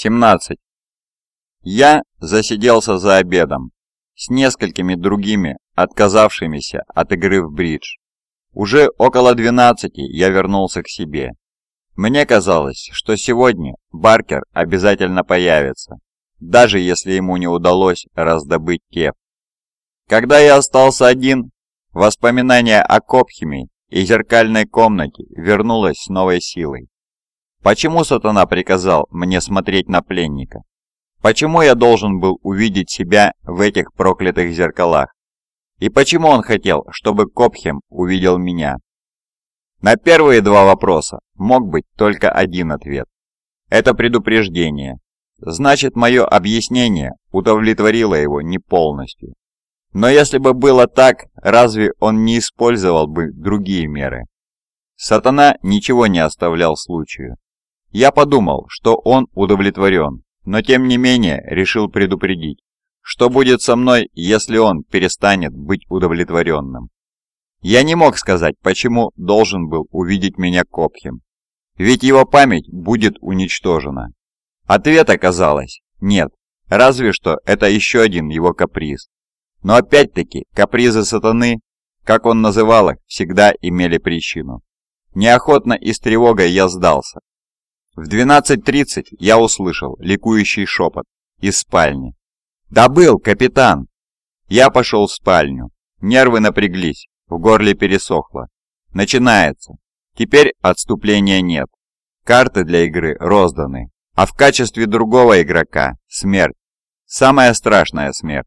17. Я засиделся за обедом с несколькими другими, отказавшимися от игры в бридж. Уже около 12 я вернулся к себе. Мне казалось, что сегодня Баркер обязательно появится, даже если ему не удалось раздобыть кеп. Когда я остался один, воспоминание о Копхеме и зеркальной комнате вернулось с новой силой. Почему сатана приказал мне смотреть на пленника? Почему я должен был увидеть себя в этих проклятых зеркалах? И почему он хотел, чтобы Копхем увидел меня? На первые два вопроса мог быть только один ответ. Это предупреждение. Значит, мое объяснение удовлетворило его не полностью. Но если бы было так, разве он не использовал бы другие меры? Сатана ничего не оставлял случаю. Я подумал, что он удовлетворен, но тем не менее решил предупредить, что будет со мной, если он перестанет быть удовлетворенным. Я не мог сказать, почему должен был увидеть меня Копхем, ведь его память будет уничтожена. Ответ оказалось «нет», разве что это еще один его каприз. Но опять-таки капризы сатаны, как он называл их, всегда имели причину. Неохотно и с тревогой я сдался, в 12.30 я услышал ликующий шепот из спальни. «Добыл, капитан!» Я пошел в спальню. Нервы напряглись, в горле пересохло. Начинается. Теперь отступления нет. Карты для игры розданы. А в качестве другого игрока – смерть. Самая страшная смерть.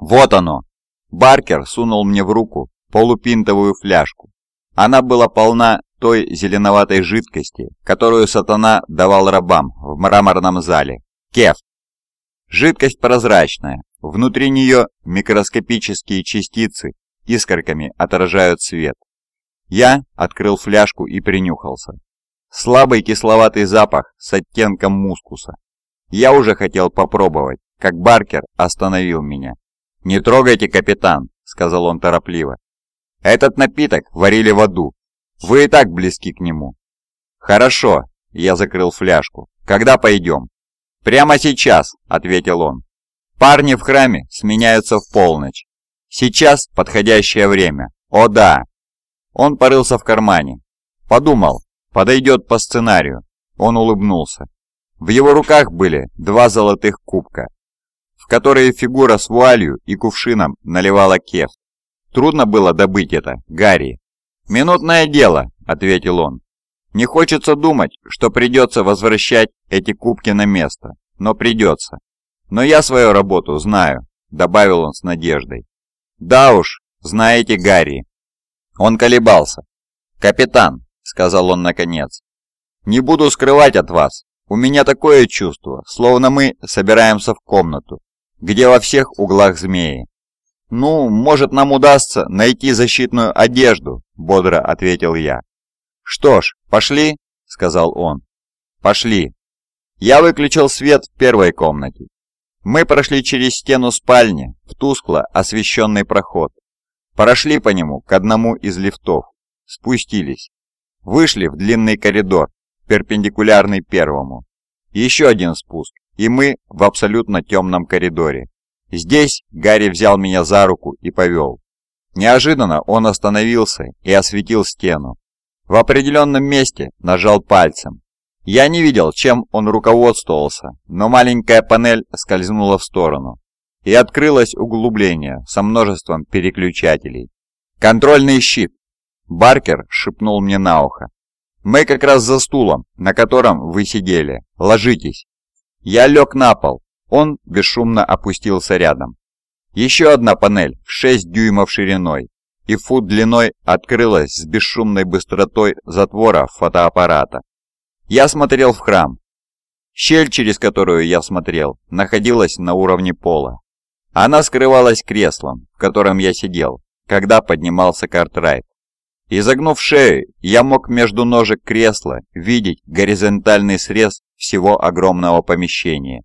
Вот оно! Баркер сунул мне в руку полупинтовую фляжку. Она была полна той зеленоватой жидкости, которую сатана давал рабам в мраморном зале. Кеф. Жидкость прозрачная, внутри нее микроскопические частицы искорками отражают свет. Я открыл фляжку и принюхался. Слабый кисловатый запах с оттенком мускуса. Я уже хотел попробовать, как Баркер остановил меня. «Не трогайте, капитан», — сказал он торопливо. «Этот напиток варили в аду, вы и так близки к нему». «Хорошо», — я закрыл фляжку. «Когда пойдем?» «Прямо сейчас», — ответил он. «Парни в храме сменяются в полночь. Сейчас подходящее время. О да!» Он порылся в кармане. Подумал, подойдет по сценарию. Он улыбнулся. В его руках были два золотых кубка, в которые фигура с вуалью и кувшином наливала кеф. Трудно было добыть это, Гарри, «Минутное дело», — ответил он. «Не хочется думать, что придется возвращать эти кубки на место, но придется. Но я свою работу знаю», — добавил он с надеждой. «Да уж, знаете Гарри». Он колебался. «Капитан», — сказал он наконец, — «не буду скрывать от вас, у меня такое чувство, словно мы собираемся в комнату, где во всех углах змеи. «Ну, может, нам удастся найти защитную одежду», — бодро ответил я. «Что ж, пошли», — сказал он. «Пошли». Я выключил свет в первой комнате. Мы прошли через стену спальни в тускло освещенный проход. Прошли по нему к одному из лифтов. Спустились. Вышли в длинный коридор, перпендикулярный первому. Еще один спуск, и мы в абсолютно темном коридоре. Здесь Гарри взял меня за руку и повел. Неожиданно он остановился и осветил стену. В определенном месте нажал пальцем. Я не видел, чем он руководствовался, но маленькая панель скользнула в сторону. И открылось углубление со множеством переключателей. «Контрольный щит!» Баркер шепнул мне на ухо. «Мы как раз за стулом, на котором вы сидели. Ложитесь!» Я лег на пол он бесшумно опустился рядом. Еще одна панель, в 6 дюймов шириной и фут длиной, открылась с бесшумной быстротой затвора фотоаппарата. Я смотрел в храм. Щель, через которую я смотрел, находилась на уровне пола. Она скрывалась креслом, в котором я сидел, когда поднимался Картрайт. Изогнув шею, я мог между ножек кресла видеть горизонтальный срез всего огромного помещения.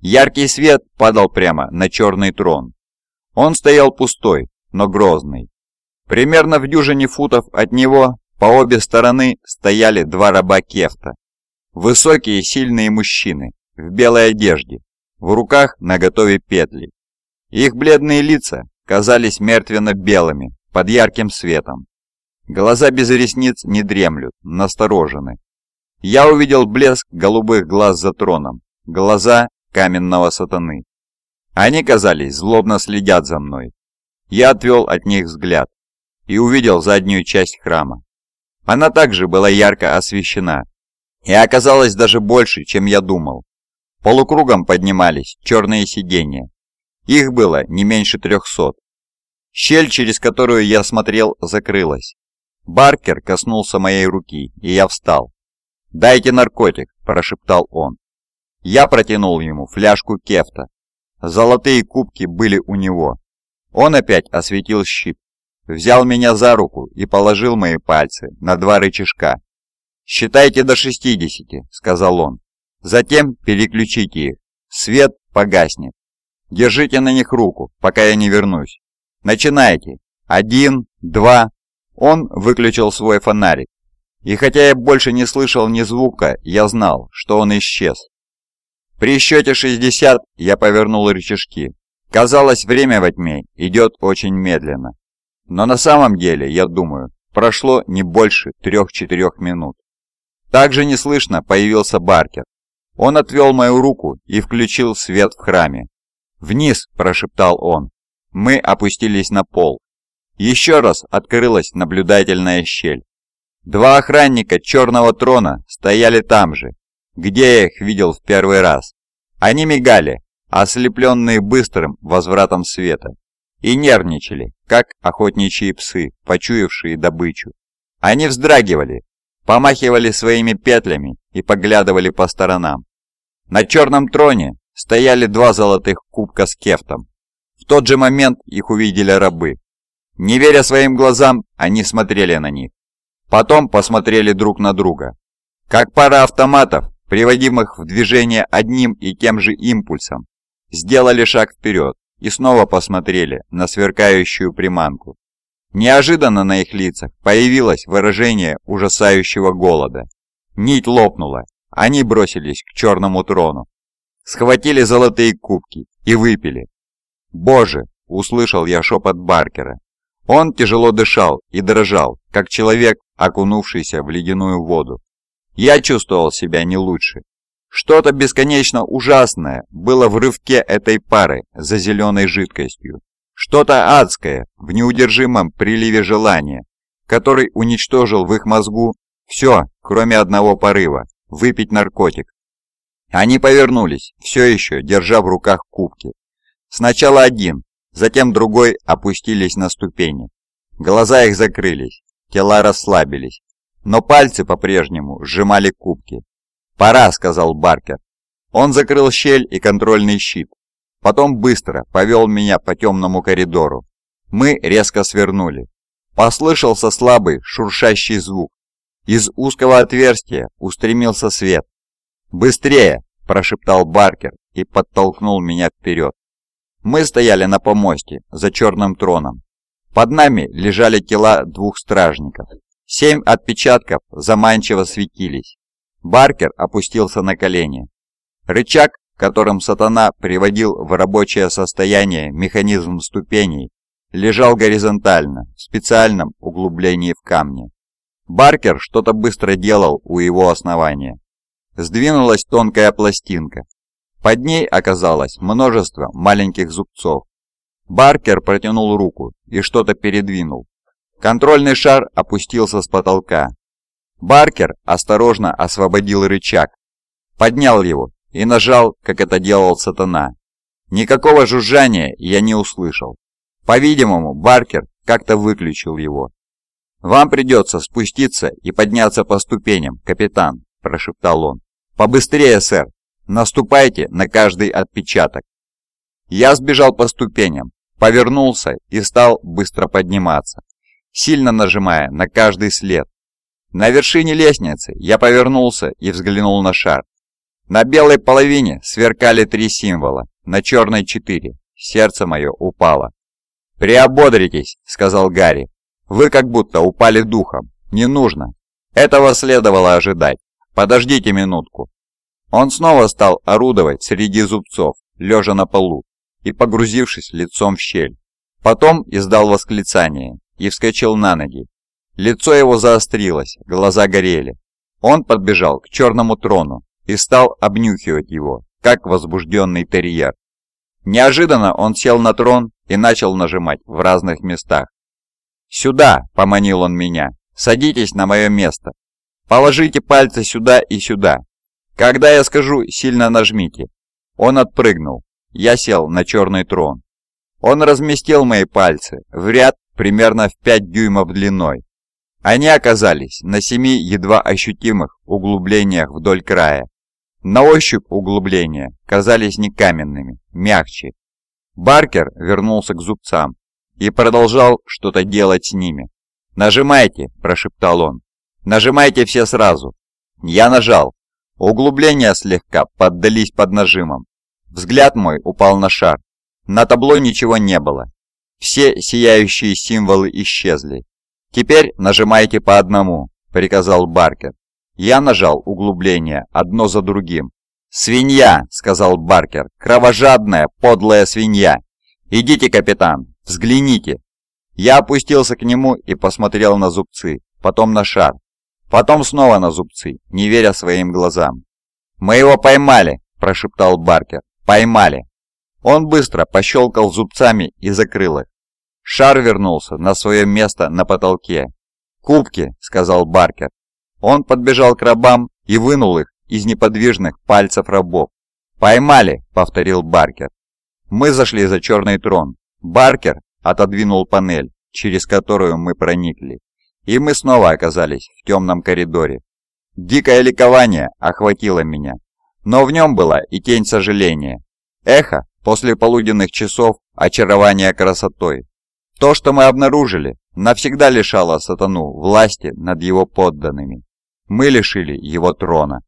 Яркий свет падал прямо на черный трон. Он стоял пустой, но грозный. Примерно в дюжине футов от него по обе стороны стояли два раба Кефта. Высокие сильные мужчины, в белой одежде, в руках наготове петли. Их бледные лица казались мертвенно-белыми, под ярким светом. Глаза без ресниц не дремлют, насторожены. Я увидел блеск голубых глаз за троном, глаза, каменного сатаны. Они, казались, злобно следят за мной. Я отвел от них взгляд и увидел заднюю часть храма. Она также была ярко освещена и оказалась даже больше, чем я думал. Полукругом поднимались черные сиденья. Их было не меньше трехсот. Щель, через которую я смотрел, закрылась. Баркер коснулся моей руки, и я встал. «Дайте наркотик», – прошептал он. Я протянул ему фляжку кефта. Золотые кубки были у него. Он опять осветил щит, взял меня за руку и положил мои пальцы на два рычажка. «Считайте до 60», — сказал он. «Затем переключите их. Свет погаснет. Держите на них руку, пока я не вернусь. Начинайте. Один, два...» Он выключил свой фонарик. И хотя я больше не слышал ни звука, я знал, что он исчез. При счете 60 я повернул рычажки. Казалось, время во тьме идет очень медленно. Но на самом деле, я думаю, прошло не больше 3-4 минут. Также неслышно появился Баркер. Он отвел мою руку и включил свет в храме. «Вниз!» – прошептал он. Мы опустились на пол. Еще раз открылась наблюдательная щель. Два охранника черного трона стояли там же где я их видел в первый раз. Они мигали, ослепленные быстрым возвратом света, и нервничали, как охотничьи псы, почуявшие добычу. Они вздрагивали, помахивали своими петлями и поглядывали по сторонам. На черном троне стояли два золотых кубка с кефтом. В тот же момент их увидели рабы. Не веря своим глазам, они смотрели на них. Потом посмотрели друг на друга. Как пара автоматов, приводимых в движение одним и тем же импульсом, сделали шаг вперед и снова посмотрели на сверкающую приманку. Неожиданно на их лицах появилось выражение ужасающего голода. Нить лопнула, они бросились к черному трону, схватили золотые кубки и выпили. «Боже!» – услышал я шепот Баркера. Он тяжело дышал и дрожал, как человек, окунувшийся в ледяную воду. Я чувствовал себя не лучше. Что-то бесконечно ужасное было в рывке этой пары за зеленой жидкостью. Что-то адское в неудержимом приливе желания, который уничтожил в их мозгу все, кроме одного порыва – выпить наркотик. Они повернулись, все еще держа в руках кубки. Сначала один, затем другой опустились на ступени. Глаза их закрылись, тела расслабились, но пальцы по-прежнему сжимали кубки. «Пора», — сказал Баркер. Он закрыл щель и контрольный щит. Потом быстро повел меня по темному коридору. Мы резко свернули. Послышался слабый шуршащий звук. Из узкого отверстия устремился свет. «Быстрее!» – прошептал Баркер и подтолкнул меня вперед. Мы стояли на помосте за черным троном. Под нами лежали тела двух стражников. Семь отпечатков заманчиво светились. Баркер опустился на колени. Рычаг, которым сатана приводил в рабочее состояние механизм ступеней, лежал горизонтально, в специальном углублении в камне. Баркер что-то быстро делал у его основания. Сдвинулась тонкая пластинка. Под ней оказалось множество маленьких зубцов. Баркер протянул руку и что-то передвинул. Контрольный шар опустился с потолка. Баркер осторожно освободил рычаг, поднял его и нажал, как это делал сатана. Никакого жужжания я не услышал. По-видимому, Баркер как-то выключил его. «Вам придется спуститься и подняться по ступеням, капитан», – прошептал он. «Побыстрее, сэр! Наступайте на каждый отпечаток!» Я сбежал по ступеням, повернулся и стал быстро подниматься сильно нажимая на каждый след. На вершине лестницы я повернулся и взглянул на шар. На белой половине сверкали три символа, на черной четыре. Сердце мое упало. «Приободритесь», — сказал Гарри. «Вы как будто упали духом. Не нужно». Этого следовало ожидать. Подождите минутку. Он снова стал орудовать среди зубцов, лежа на полу и погрузившись лицом в щель. Потом издал восклицание и вскочил на ноги. Лицо его заострилось, глаза горели. Он подбежал к черному трону и стал обнюхивать его, как возбужденный терьер. Неожиданно он сел на трон и начал нажимать в разных местах. «Сюда!» – поманил он меня. «Садитесь на мое место. Положите пальцы сюда и сюда. Когда я скажу, сильно нажмите». Он отпрыгнул. Я сел на черный трон. Он разместил мои пальцы в ряд примерно в 5 дюймов длиной. Они оказались на семи едва ощутимых углублениях вдоль края. На ощупь углубления казались не каменными, мягче. Баркер вернулся к зубцам и продолжал что-то делать с ними. «Нажимайте», – прошептал он. «Нажимайте все сразу». Я нажал. Углубления слегка поддались под нажимом. Взгляд мой упал на шар. На табло ничего не было, все сияющие символы исчезли. «Теперь нажимайте по одному», — приказал Баркер. Я нажал углубления одно за другим. «Свинья!» — сказал Баркер. «Кровожадная, подлая свинья! Идите, капитан, взгляните!» Я опустился к нему и посмотрел на зубцы, потом на шар, потом снова на зубцы, не веря своим глазам. «Мы его поймали!» – прошептал Баркер. «Поймали!» Он быстро пощелкал зубцами и закрыл их. Шар вернулся на свое место на потолке. «Кубки», — сказал Баркер. Он подбежал к рабам и вынул их из неподвижных пальцев рабов. «Поймали», — повторил Баркер. Мы зашли за черный трон. Баркер отодвинул панель, через которую мы проникли. И мы снова оказались в темном коридоре. Дикое ликование охватило меня, но в нем была и тень сожаления. Эхо после полуденных часов очарования красотой, то, что мы обнаружили, навсегда лишало сатану власти над его подданными. Мы лишили его трона.